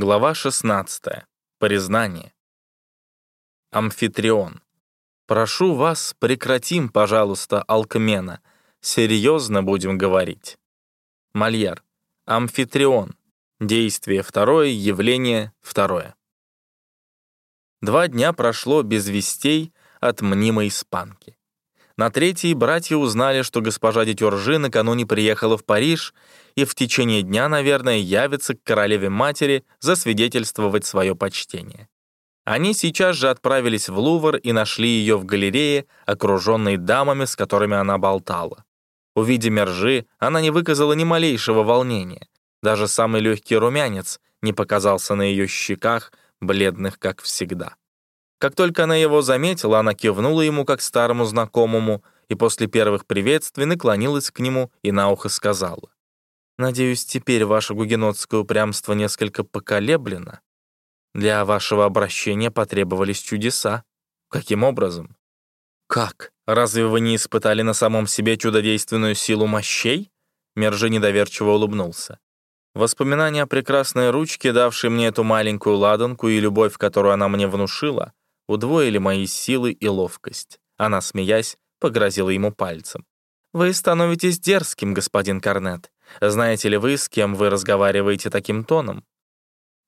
Глава 16. Признание. Амфитрион. Прошу вас, прекратим, пожалуйста, алкмена. Серьезно будем говорить. Мольер. Амфитрион. Действие второе, явление второе. Два дня прошло без вестей от мнимой испанки. На третий братья узнали, что госпожа Детюржи накануне приехала в Париж и в течение дня, наверное, явится к королеве-матери засвидетельствовать свое почтение. Они сейчас же отправились в Лувр и нашли ее в галерее, окруженной дамами, с которыми она болтала. Увидя Мержи, она не выказала ни малейшего волнения. Даже самый легкий румянец не показался на ее щеках, бледных, как всегда. Как только она его заметила, она кивнула ему как старому знакомому и после первых приветствий наклонилась к нему и на ухо сказала. «Надеюсь, теперь ваше гугенотское упрямство несколько поколеблено. Для вашего обращения потребовались чудеса. Каким образом?» «Как? Разве вы не испытали на самом себе чудодейственную силу мощей?» Мержи недоверчиво улыбнулся. Воспоминания о прекрасной ручке, давшей мне эту маленькую ладанку, и любовь, которую она мне внушила, удвоили мои силы и ловкость. Она, смеясь, погрозила ему пальцем. «Вы становитесь дерзким, господин Корнет. Знаете ли вы, с кем вы разговариваете таким тоном?»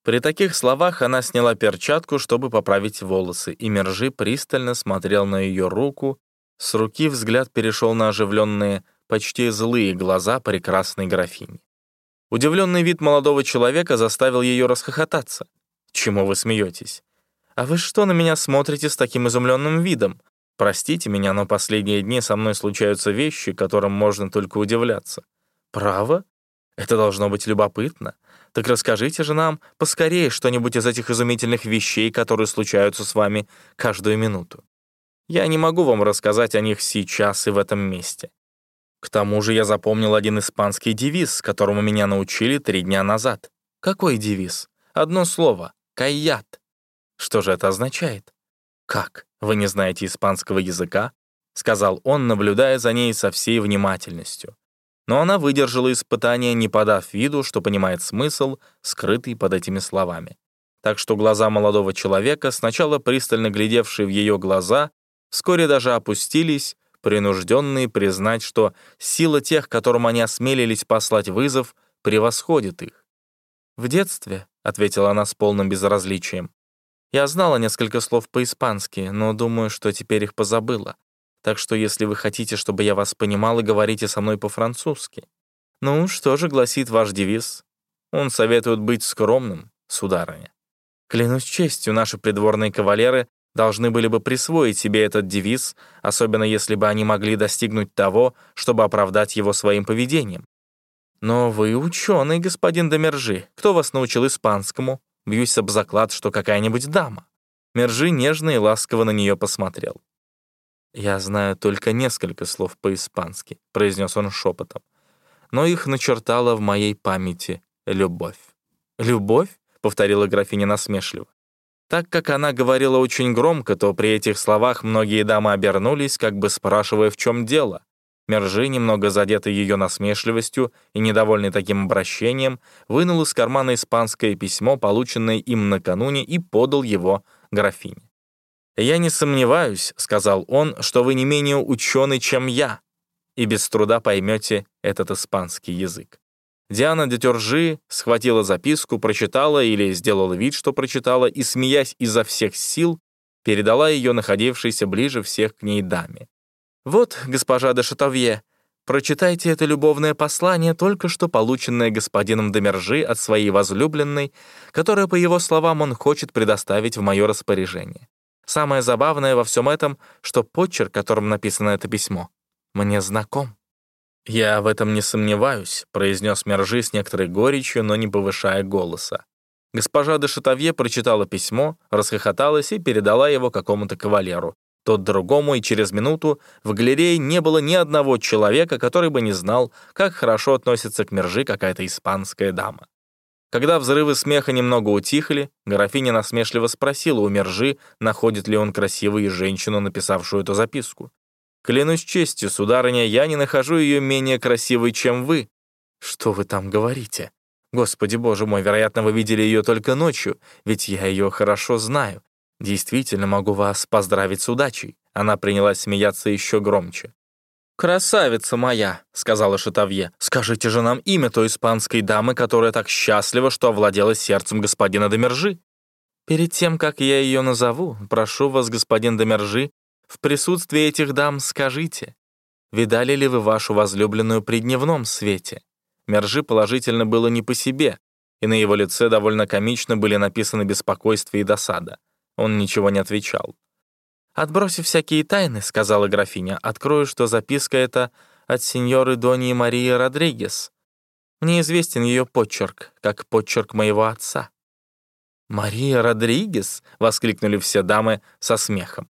При таких словах она сняла перчатку, чтобы поправить волосы, и Мержи пристально смотрел на ее руку. С руки взгляд перешел на оживленные, почти злые глаза прекрасной графини. Удивленный вид молодого человека заставил ее расхохотаться. «Чему вы смеетесь? «А вы что на меня смотрите с таким изумленным видом? Простите меня, но последние дни со мной случаются вещи, которым можно только удивляться. Право? Это должно быть любопытно. Так расскажите же нам поскорее что-нибудь из этих изумительных вещей, которые случаются с вами каждую минуту. Я не могу вам рассказать о них сейчас и в этом месте. К тому же я запомнил один испанский девиз, которому меня научили три дня назад. Какой девиз? Одно слово — «кайят». Что же это означает? «Как? Вы не знаете испанского языка?» — сказал он, наблюдая за ней со всей внимательностью. Но она выдержала испытание, не подав виду, что понимает смысл, скрытый под этими словами. Так что глаза молодого человека, сначала пристально глядевшие в ее глаза, вскоре даже опустились, принужденные признать, что сила тех, которым они осмелились послать вызов, превосходит их. «В детстве», — ответила она с полным безразличием, я знала несколько слов по-испански, но думаю, что теперь их позабыла. Так что если вы хотите, чтобы я вас понимала, говорите со мной по-французски. Ну, что же гласит ваш девиз? Он советует быть скромным, сударыня. Клянусь честью, наши придворные кавалеры должны были бы присвоить себе этот девиз, особенно если бы они могли достигнуть того, чтобы оправдать его своим поведением. Но вы ученый, господин Домержи. Кто вас научил испанскому? Бьюсь об заклад, что какая-нибудь дама. Мержи нежно и ласково на нее посмотрел. «Я знаю только несколько слов по-испански», — произнес он шепотом. «Но их начертала в моей памяти любовь». «Любовь?» — повторила графиня насмешливо. Так как она говорила очень громко, то при этих словах многие дамы обернулись, как бы спрашивая, в чем дело. Мержи, немного задетый ее насмешливостью и недовольный таким обращением, вынул из кармана испанское письмо, полученное им накануне, и подал его графине. «Я не сомневаюсь», — сказал он, — «что вы не менее ученый, чем я, и без труда поймете этот испанский язык». Диана де Тюржи схватила записку, прочитала или сделала вид, что прочитала, и, смеясь изо всех сил, передала ее находившейся ближе всех к ней даме. «Вот, госпожа де Шатовье, прочитайте это любовное послание, только что полученное господином Демержи от своей возлюбленной, которое, по его словам, он хочет предоставить в мое распоряжение. Самое забавное во всем этом, что почерк, которым написано это письмо, мне знаком». «Я в этом не сомневаюсь», — произнес Мержи с некоторой горечью, но не повышая голоса. Госпожа де Шатовье прочитала письмо, расхохоталась и передала его какому-то кавалеру, тот другому, и через минуту в галерее не было ни одного человека, который бы не знал, как хорошо относится к Мержи какая-то испанская дама. Когда взрывы смеха немного утихли, графиня насмешливо спросила у Мержи, находит ли он красивую женщину, написавшую эту записку. «Клянусь честью, сударыня, я не нахожу ее менее красивой, чем вы». «Что вы там говорите?» Господи боже мой, вероятно, вы видели ее только ночью, ведь я ее хорошо знаю. Действительно могу вас поздравить с удачей». Она принялась смеяться еще громче. «Красавица моя», — сказала Шатовье, — «скажите же нам имя той испанской дамы, которая так счастлива, что овладела сердцем господина Демержи». «Перед тем, как я ее назову, прошу вас, господин Демержи, в присутствии этих дам скажите, видали ли вы вашу возлюбленную при дневном свете?» Мержи положительно было не по себе, и на его лице довольно комично были написаны беспокойство и досада. Он ничего не отвечал. «Отбросив всякие тайны», — сказала графиня, — «открою, что записка эта от сеньоры Донии Марии Родригес. Мне известен ее почерк, как почерк моего отца». «Мария Родригес?» — воскликнули все дамы со смехом.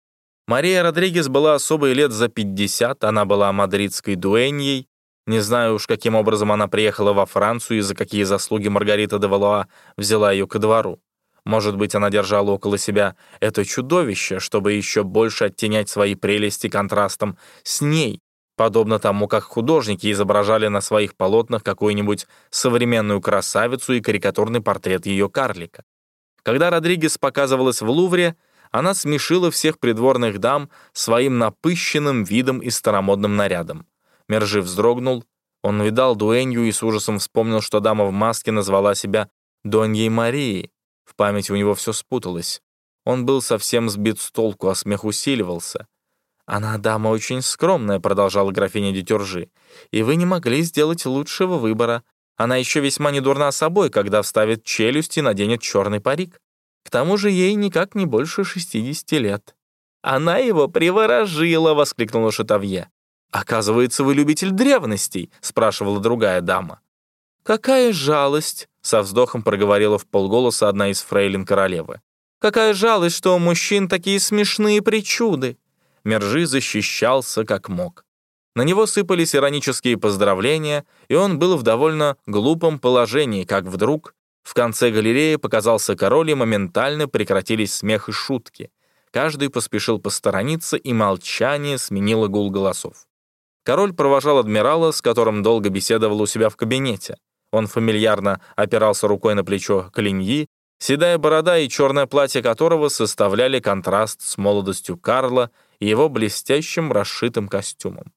Мария Родригес была особой лет за 50, она была мадридской дуэньей. Не знаю уж, каким образом она приехала во Францию и за какие заслуги Маргарита де Валуа взяла ее ко двору. Может быть, она держала около себя это чудовище, чтобы еще больше оттенять свои прелести контрастом с ней, подобно тому, как художники изображали на своих полотнах какую-нибудь современную красавицу и карикатурный портрет ее карлика. Когда Родригес показывалась в Лувре, она смешила всех придворных дам своим напыщенным видом и старомодным нарядом. Мержи вздрогнул, он видал дуэнью и с ужасом вспомнил, что дама в маске назвала себя Доньей Марией, в памяти у него все спуталось. Он был совсем сбит с толку, а смех усиливался. «Она дама очень скромная», — продолжала графиня Детюржи, «и вы не могли сделать лучшего выбора. Она еще весьма недурна собой, когда вставит челюсть и наденет черный парик. К тому же ей никак не больше 60 лет». «Она его приворожила!» — воскликнула Шатовье. «Оказывается, вы любитель древностей?» — спрашивала другая дама. «Какая жалость!» — со вздохом проговорила в полголоса одна из фрейлин королевы. «Какая жалость, что у мужчин такие смешные причуды!» Мержи защищался как мог. На него сыпались иронические поздравления, и он был в довольно глупом положении, как вдруг в конце галереи показался король, и моментально прекратились смех и шутки. Каждый поспешил посторониться, и молчание сменило гул голосов. Король провожал адмирала, с которым долго беседовал у себя в кабинете. Он фамильярно опирался рукой на плечо Клиньи, седая борода и черное платье которого составляли контраст с молодостью Карла и его блестящим расшитым костюмом.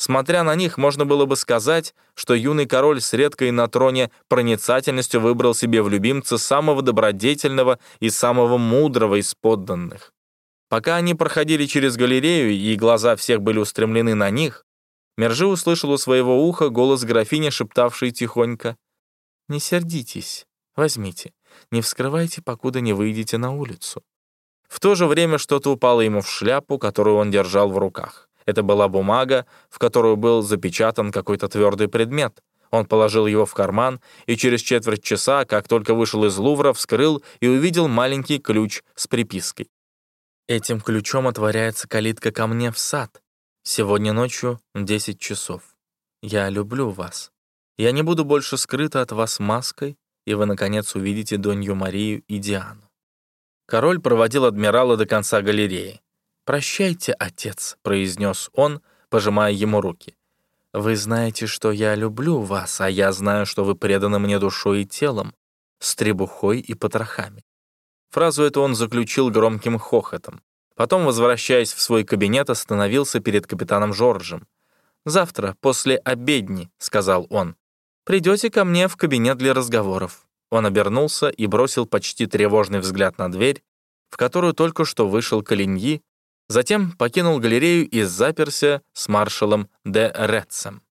Смотря на них, можно было бы сказать, что юный король с редкой на троне проницательностью выбрал себе в любимца самого добродетельного и самого мудрого из подданных. Пока они проходили через галерею, и глаза всех были устремлены на них, Мержи услышал у своего уха голос графини, шептавший тихонько. «Не сердитесь, возьмите, не вскрывайте, покуда не выйдете на улицу». В то же время что-то упало ему в шляпу, которую он держал в руках. Это была бумага, в которую был запечатан какой-то твердый предмет. Он положил его в карман и через четверть часа, как только вышел из Лувра, вскрыл и увидел маленький ключ с припиской. «Этим ключом отворяется калитка ко мне в сад. Сегодня ночью 10 часов. Я люблю вас. Я не буду больше скрыта от вас маской, и вы, наконец, увидите Донью Марию и Диану». Король проводил адмирала до конца галереи. «Прощайте, отец», — произнес он, пожимая ему руки. «Вы знаете, что я люблю вас, а я знаю, что вы преданы мне душой и телом, с требухой и потрохами». Фразу эту он заключил громким хохотом. Потом, возвращаясь в свой кабинет, остановился перед капитаном Жоржем. «Завтра, после обедни», — сказал он, — «придете ко мне в кабинет для разговоров». Он обернулся и бросил почти тревожный взгляд на дверь, в которую только что вышел Калиньи, затем покинул галерею и заперся с маршалом де Ретцем.